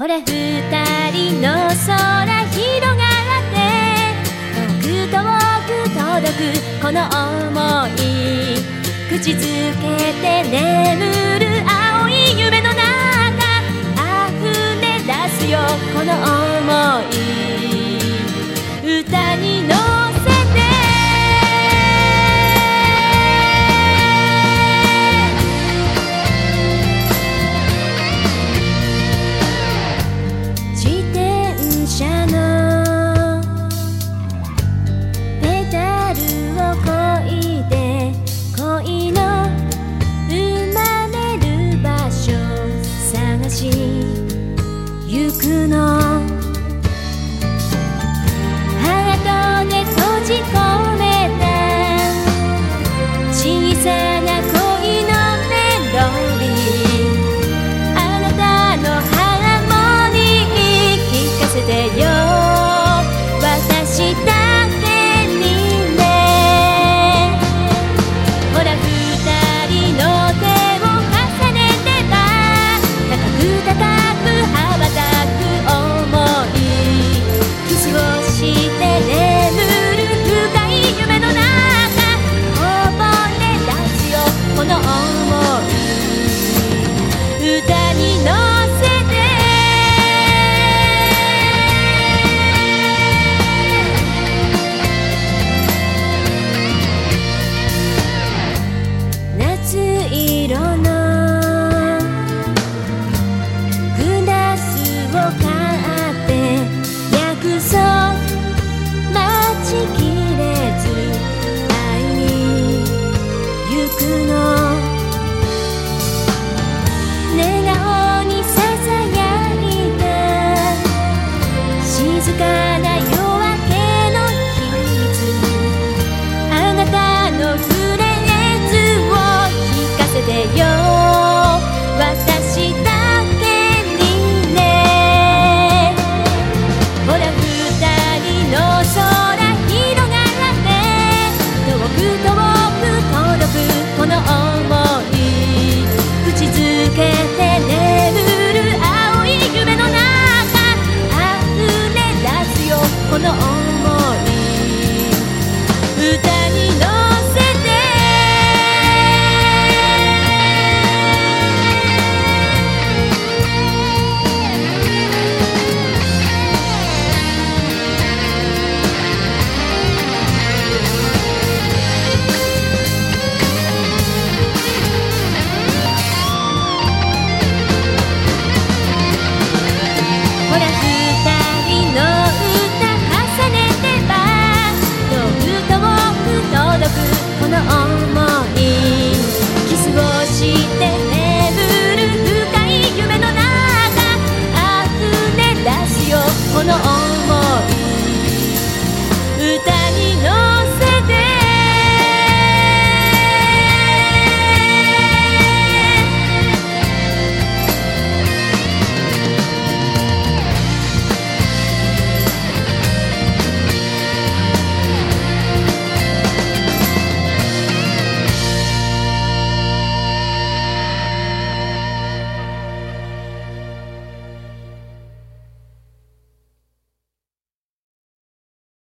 ほら二人の空広がって遠く遠く届くこの想い。口づけて眠る青い夢の中溢れ出すよこの想い。か